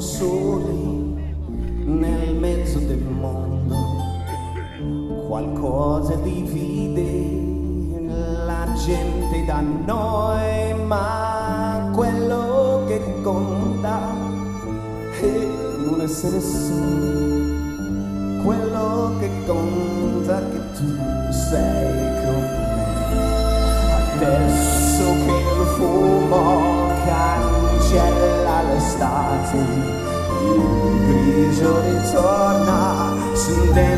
soli nel mezzo del mondo. Qualcosa divide la gente da noi, ma quello che conta è non essere soli. Quello che conta è che tu sei con me. Adesso che il fumo cancella l'estate, il grigio ritorna scendendo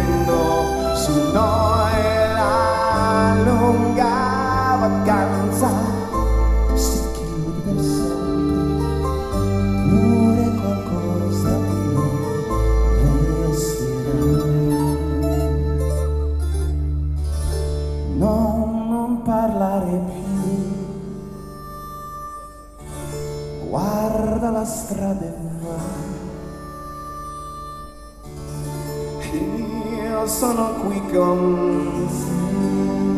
guarda la strada e va io sono qui con te.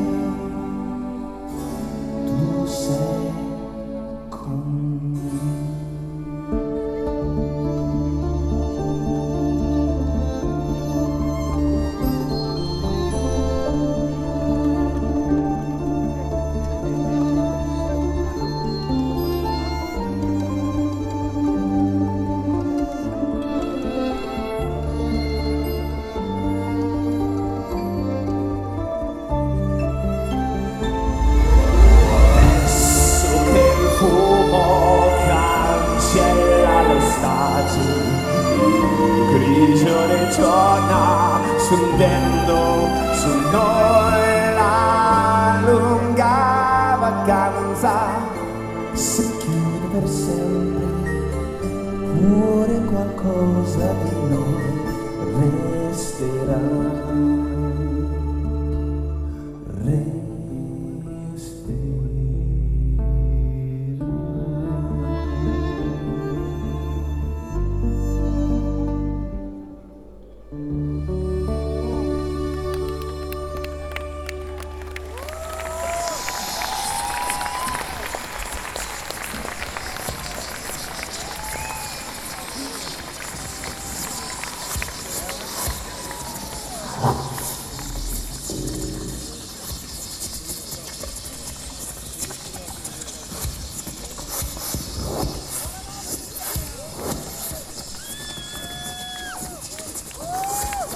Grigio ritorna scendendo su noi la lunga vacanza si chiude per sempre, pure qualcosa di noi resterà.